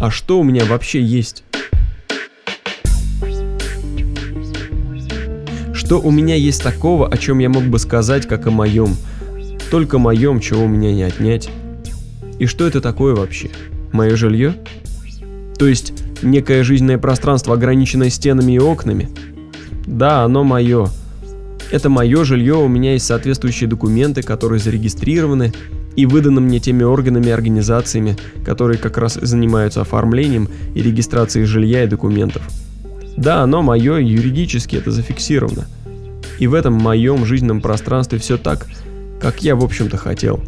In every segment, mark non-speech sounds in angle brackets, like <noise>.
А что у меня вообще есть? Что у меня есть такого, о чем я мог бы сказать, как о моем? Только моем, чего у меня не отнять. И что это такое вообще? Мое жилье? То есть некое жизненное пространство, ограниченное стенами и окнами? Да, оно мое. Это мое жилье, у меня есть соответствующие документы, которые зарегистрированы и выданы мне теми органами и организациями, которые как раз занимаются оформлением и регистрацией жилья и документов. Да, оно мое, юридически это зафиксировано. И в этом моем жизненном пространстве все так, как я в общем-то хотел.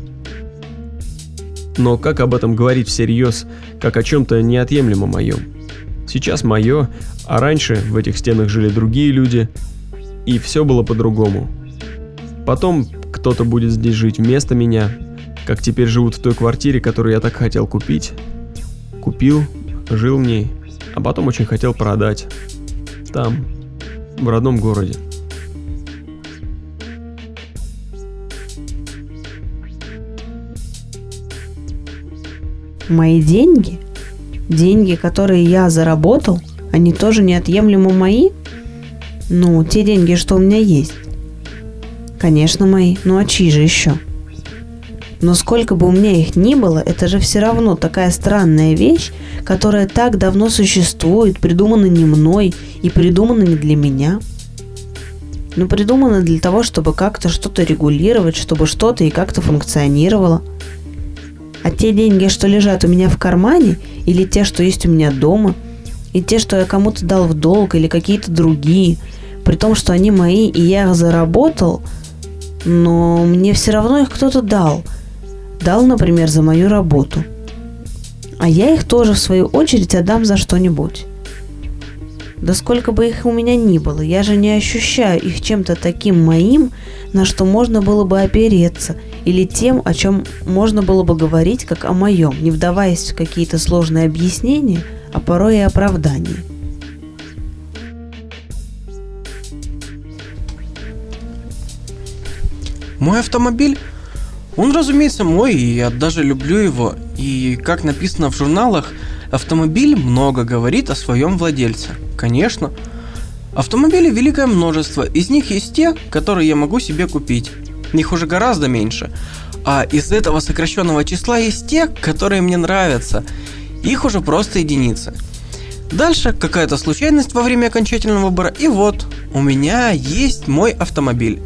Но как об этом говорить всерьез, как о чем-то неотъемлемо моем? Сейчас мое, а раньше в этих стенах жили другие люди, и все было по-другому. Потом кто-то будет здесь жить вместо меня, как теперь живут в той квартире, которую я так хотел купить. Купил, жил в ней, а потом очень хотел продать. Там, в родном городе. Мои деньги, деньги, которые я заработал, они тоже неотъемлемо мои? Ну, те деньги, что у меня есть. Конечно, мои. Ну а чьи же еще? Но сколько бы у меня их ни было, это же все равно такая странная вещь, которая так давно существует, придумана не мной и придумана не для меня. Но придумана для того, чтобы как-то что-то регулировать, чтобы что-то и как-то функционировало. А те деньги, что лежат у меня в кармане, или те, что есть у меня дома, и те, что я кому-то дал в долг, или какие-то другие, при том, что они мои, и я их заработал, но мне все равно их кто-то дал – дал, например, за мою работу. А я их тоже, в свою очередь, отдам за что-нибудь. Да сколько бы их у меня ни было, я же не ощущаю их чем-то таким моим, на что можно было бы опереться, или тем, о чем можно было бы говорить, как о моем, не вдаваясь в какие-то сложные объяснения, а порой и оправдания. Мой автомобиль он, разумеется, мой, и я даже люблю его. И, как написано в журналах, автомобиль много говорит о своем владельце. Конечно. Автомобилей великое множество. Из них есть те, которые я могу себе купить. Их уже гораздо меньше. А из этого сокращенного числа есть те, которые мне нравятся. Их уже просто единицы. Дальше какая-то случайность во время окончательного выбора, и вот, у меня есть мой автомобиль.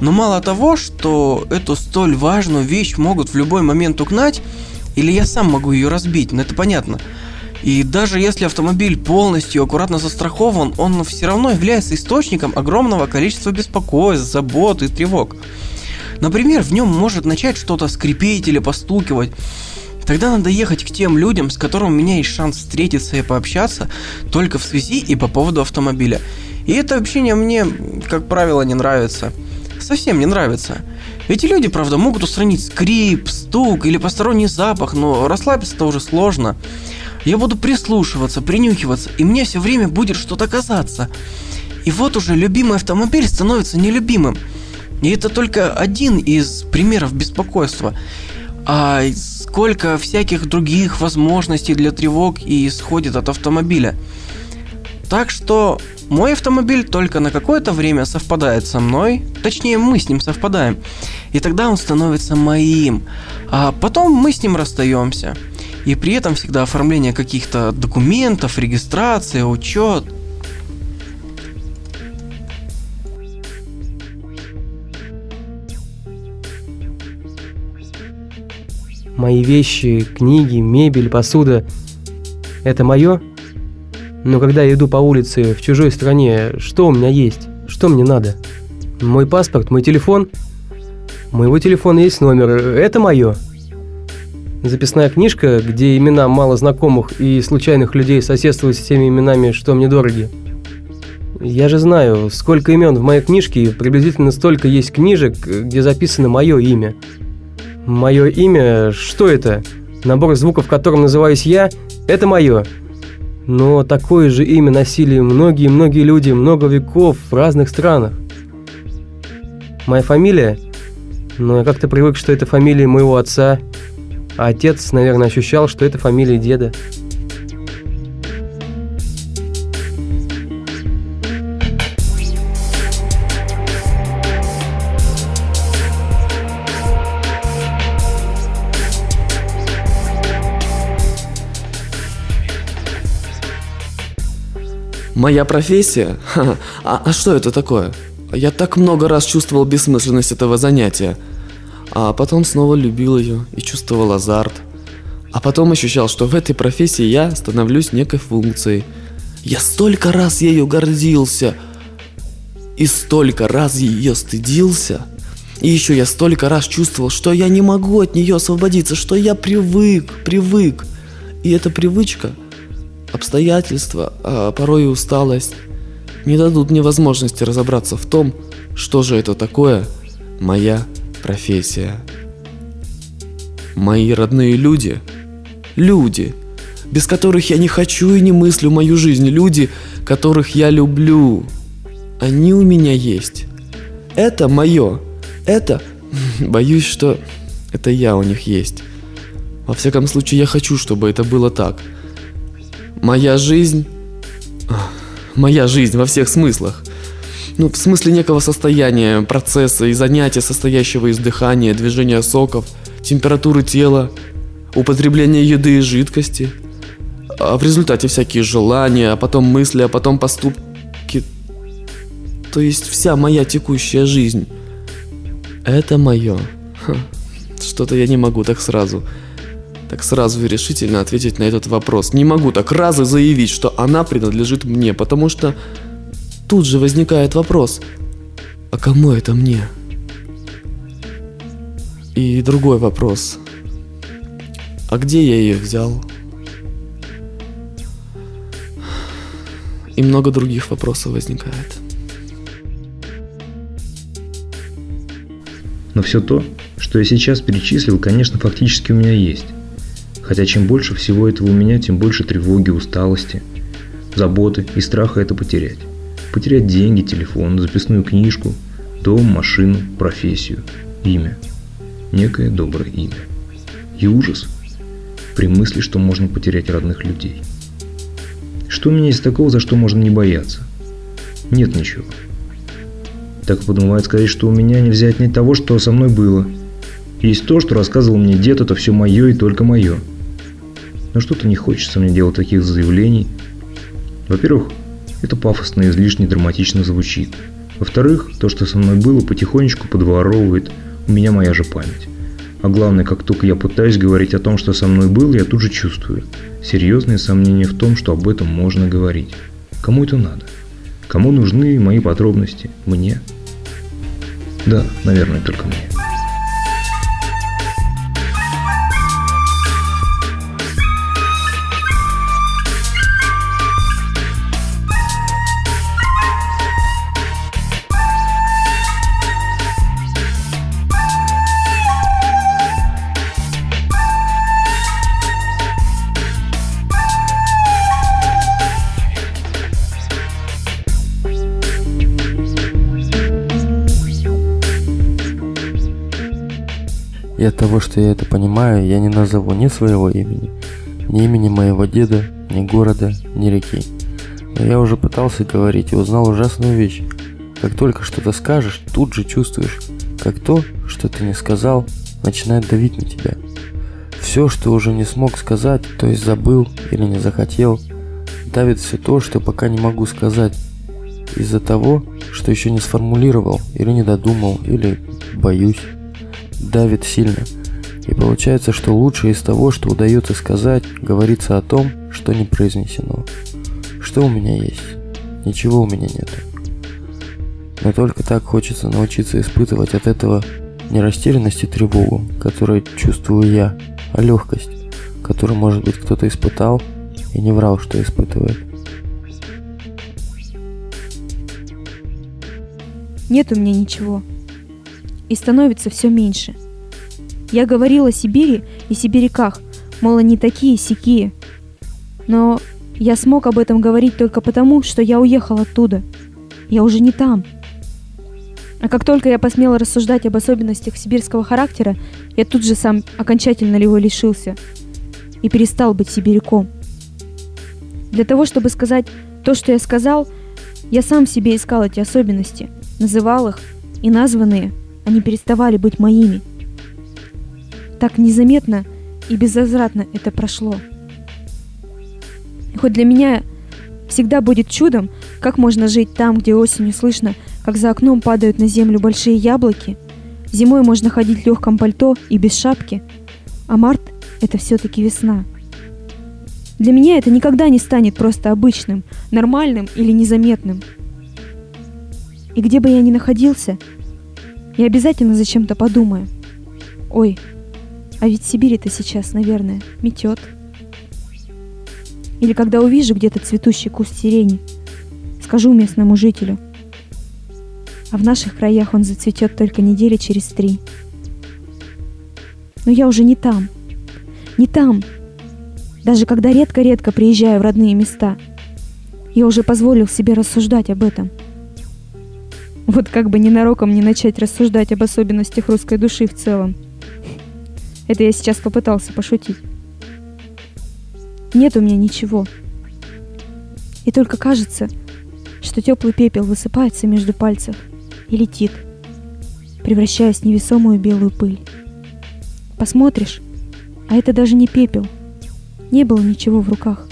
Но мало того, что эту столь важную вещь могут в любой момент угнать, или я сам могу ее разбить, но это понятно. И даже если автомобиль полностью аккуратно застрахован, он все равно является источником огромного количества беспокойств, забот и тревог. Например, в нем может начать что-то скрипеть или постукивать. Тогда надо ехать к тем людям, с которыми у меня есть шанс встретиться и пообщаться только в связи и по поводу автомобиля. И это общение мне, как правило, не нравится совсем не нравится. Эти люди, правда, могут устранить скрип, стук или посторонний запах, но расслабиться-то уже сложно. Я буду прислушиваться, принюхиваться, и мне все время будет что-то казаться. И вот уже любимый автомобиль становится нелюбимым. И это только один из примеров беспокойства. А сколько всяких других возможностей для тревог и исходит от автомобиля. Так что мой автомобиль только на какое-то время совпадает со мной, точнее мы с ним совпадаем, и тогда он становится моим, а потом мы с ним расстаемся. И при этом всегда оформление каких-то документов, регистрация, учет. Мои вещи, книги, мебель, посуда – это мое? Но когда я иду по улице в чужой стране, что у меня есть? Что мне надо? Мой паспорт, мой телефон? Моего телефона есть номер, это мое. Записная книжка, где имена мало знакомых и случайных людей соседствуют с теми именами, что мне дороги. Я же знаю, сколько имен в моей книжке, приблизительно столько есть книжек, где записано мое имя. Мое имя, что это? Набор звуков, которым называюсь я, это мое. Но такое же имя носили многие-многие люди много веков в разных странах. Моя фамилия? Но я как-то привык, что это фамилия моего отца. А отец, наверное, ощущал, что это фамилия деда. Моя профессия? Ха, а, а что это такое? Я так много раз чувствовал бессмысленность этого занятия. А потом снова любил ее и чувствовал азарт. А потом ощущал, что в этой профессии я становлюсь некой функцией. Я столько раз ею гордился и столько раз ее стыдился. И еще я столько раз чувствовал, что я не могу от нее освободиться, что я привык, привык. И эта привычка, обстоятельства, а порой и усталость не дадут мне возможности разобраться в том, что же это такое моя профессия. Мои родные люди, люди, без которых я не хочу и не мыслю мою жизнь, люди, которых я люблю, они у меня есть. Это мое, это, <laughs> боюсь, что это я у них есть. Во всяком случае, я хочу, чтобы это было так. Моя жизнь... Моя жизнь во всех смыслах. Ну, в смысле некого состояния, процесса и занятия, состоящего из дыхания, движения соков, температуры тела, употребления еды и жидкости. А в результате всякие желания, а потом мысли, а потом поступки. То есть вся моя текущая жизнь. Это мое. Что-то я не могу так сразу так сразу и решительно ответить на этот вопрос. Не могу так разу заявить, что она принадлежит мне, потому что тут же возникает вопрос, а кому это мне? И другой вопрос, а где я ее взял? И много других вопросов возникает. Но все то, что я сейчас перечислил, конечно, фактически у меня есть. Хотя чем больше всего этого у меня, тем больше тревоги, усталости, заботы и страха это потерять. Потерять деньги, телефон, записную книжку, дом, машину, профессию, имя. Некое доброе имя. И ужас при мысли, что можно потерять родных людей. Что у меня есть такого, за что можно не бояться? Нет ничего. Так подумывает сказать, что у меня нельзя отнять того, что со мной было. Есть то, что рассказывал мне дед, это все мое и только мое – но что-то не хочется мне делать таких заявлений. Во-первых, это пафосно и излишне драматично звучит. Во-вторых, то, что со мной было, потихонечку подворовывает у меня моя же память. А главное, как только я пытаюсь говорить о том, что со мной было, я тут же чувствую серьезные сомнения в том, что об этом можно говорить. Кому это надо? Кому нужны мои подробности? Мне? Да, наверное, только мне. От того, что я это понимаю, я не назову ни своего имени, ни имени моего деда, ни города, ни реки. Но я уже пытался говорить и узнал ужасную вещь. Как только что-то скажешь, тут же чувствуешь, как то, что ты не сказал, начинает давить на тебя. Все, что уже не смог сказать, то есть забыл или не захотел, давит все то, что пока не могу сказать, из-за того, что еще не сформулировал или не додумал, или боюсь давит сильно. И получается, что лучшее из того, что удается сказать, говорится о том, что не произнесено. Что у меня есть? Ничего у меня нет. Но только так хочется научиться испытывать от этого не растерянность и тревогу, которую чувствую я, а легкость, которую, может быть, кто-то испытал и не врал, что испытывает. Нет у меня ничего и становится все меньше. Я говорила о Сибири и сибиряках, мол, они такие сякие. Но я смог об этом говорить только потому, что я уехал оттуда. Я уже не там. А как только я посмела рассуждать об особенностях сибирского характера, я тут же сам окончательно его лишился и перестал быть сибиряком. Для того, чтобы сказать то, что я сказал, я сам себе искал эти особенности, называл их, и названные – они переставали быть моими. Так незаметно и безвозвратно это прошло. Хоть для меня Всегда будет чудом, как можно жить там, где осенью слышно, как за окном падают на землю большие яблоки. Зимой можно ходить в легком пальто и без шапки. А март – это все-таки весна. Для меня это никогда не станет просто обычным, нормальным или незаметным. И где бы я ни находился, я обязательно зачем-то подумаю. Ой, а ведь в Сибири-то сейчас, наверное, метет. Или когда увижу где-то цветущий куст сирени, скажу местному жителю. А в наших краях он зацветет только недели через три. Но я уже не там. Не там. Даже когда редко-редко приезжаю в родные места. Я уже позволил себе рассуждать об этом. Вот как бы ненароком не начать рассуждать об особенностях русской души в целом. Это я сейчас попытался пошутить. Нет у меня ничего. И только кажется, что теплый пепел высыпается между пальцев и летит, превращаясь в невесомую белую пыль. Посмотришь, а это даже не пепел. Не было ничего в руках.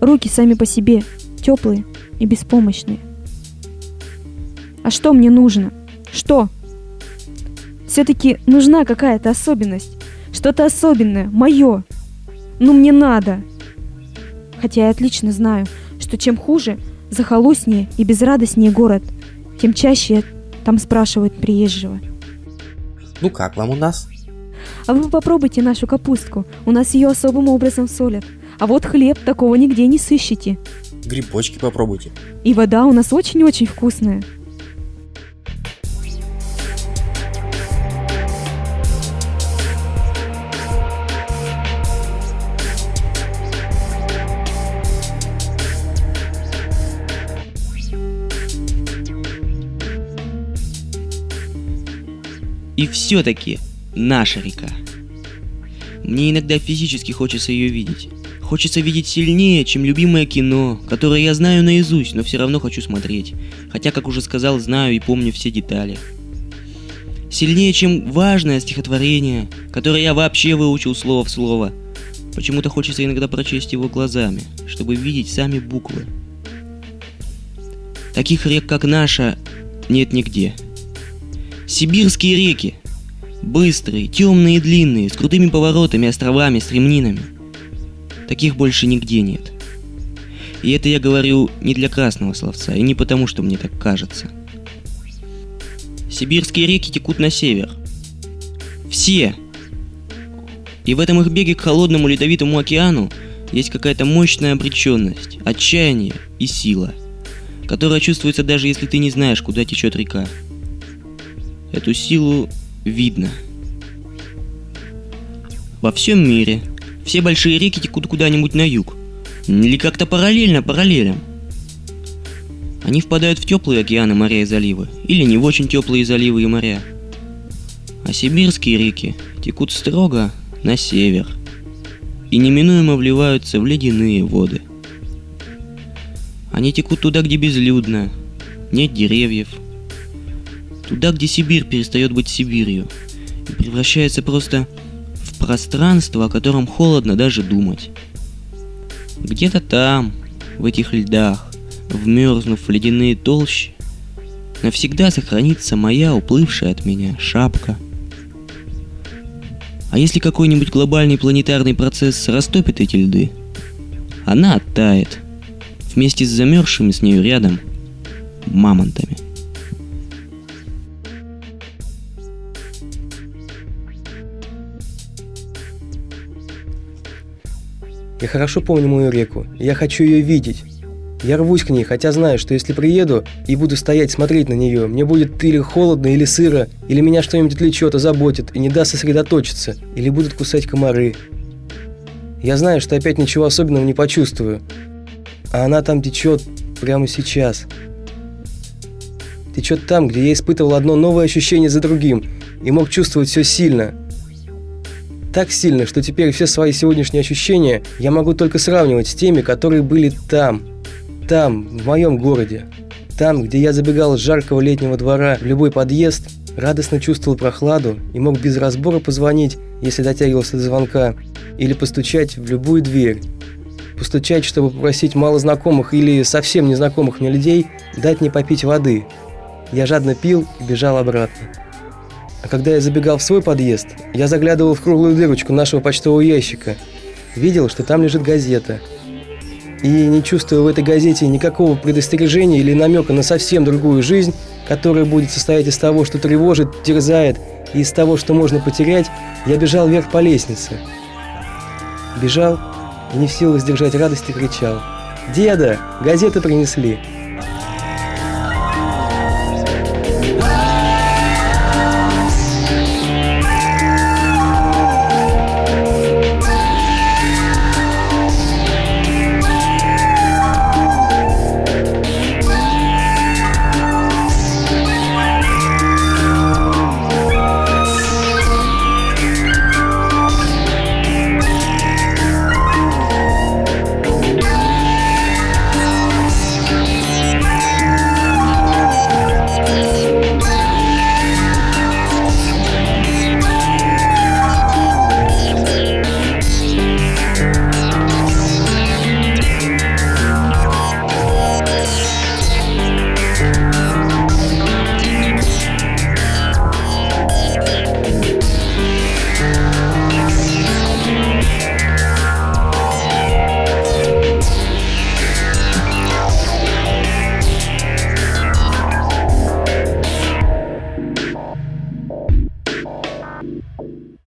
Руки сами по себе, теплые и беспомощные. А что мне нужно? Что? Все-таки нужна какая-то особенность. Что-то особенное, мое. Ну мне надо. Хотя я отлично знаю, что чем хуже, захолустнее и безрадостнее город, тем чаще там спрашивают приезжего. Ну как вам у нас? А вы попробуйте нашу капустку, у нас ее особым образом солят. А вот хлеб такого нигде не сыщете. Грибочки попробуйте. И вода у нас очень-очень вкусная. И все-таки наша река. Мне иногда физически хочется ее видеть. Хочется видеть сильнее, чем любимое кино, которое я знаю наизусть, но все равно хочу смотреть. Хотя, как уже сказал, знаю и помню все детали. Сильнее, чем важное стихотворение, которое я вообще выучил слово в слово. Почему-то хочется иногда прочесть его глазами, чтобы видеть сами буквы. Таких рек, как наша, нет нигде. Сибирские реки. Быстрые, темные и длинные, с крутыми поворотами, островами, стремнинами. Таких больше нигде нет. И это я говорю не для красного словца, и не потому, что мне так кажется. Сибирские реки текут на север. Все. И в этом их беге к холодному ледовитому океану есть какая-то мощная обреченность, отчаяние и сила, которая чувствуется даже если ты не знаешь, куда течет река. Эту силу видно. Во всем мире все большие реки текут куда-нибудь на юг. Или как-то параллельно параллелям. Они впадают в теплые океаны, моря и заливы. Или не в очень теплые заливы и моря. А сибирские реки текут строго на север. И неминуемо вливаются в ледяные воды. Они текут туда, где безлюдно, нет деревьев, Туда, где Сибирь перестает быть Сибирью и превращается просто в пространство, о котором холодно даже думать. Где-то там, в этих льдах, вмерзнув в ледяные толщи, навсегда сохранится моя уплывшая от меня шапка. А если какой-нибудь глобальный планетарный процесс растопит эти льды, она оттает вместе с замерзшими с нею рядом мамонтами. Я хорошо помню мою реку, я хочу ее видеть. Я рвусь к ней, хотя знаю, что если приеду и буду стоять смотреть на нее, мне будет или холодно, или сыро, или меня что-нибудь отвлечет, озаботит и не даст сосредоточиться, или будут кусать комары. Я знаю, что опять ничего особенного не почувствую, а она там течет прямо сейчас. Течет там, где я испытывал одно новое ощущение за другим и мог чувствовать все сильно – так сильно, что теперь все свои сегодняшние ощущения я могу только сравнивать с теми, которые были там, там, в моем городе. Там, где я забегал с жаркого летнего двора в любой подъезд, радостно чувствовал прохладу и мог без разбора позвонить, если дотягивался до звонка, или постучать в любую дверь. постучать, чтобы попросить малознакомых или совсем незнакомых мне людей дать мне попить воды. Я жадно пил и бежал обратно. А когда я забегал в свой подъезд, я заглядывал в круглую дырочку нашего почтового ящика. Видел, что там лежит газета. И не чувствуя в этой газете никакого предостережения или намека на совсем другую жизнь, которая будет состоять из того, что тревожит, терзает, и из того, что можно потерять, я бежал вверх по лестнице. Бежал не в силах сдержать радости кричал. «Деда, газеты принесли!»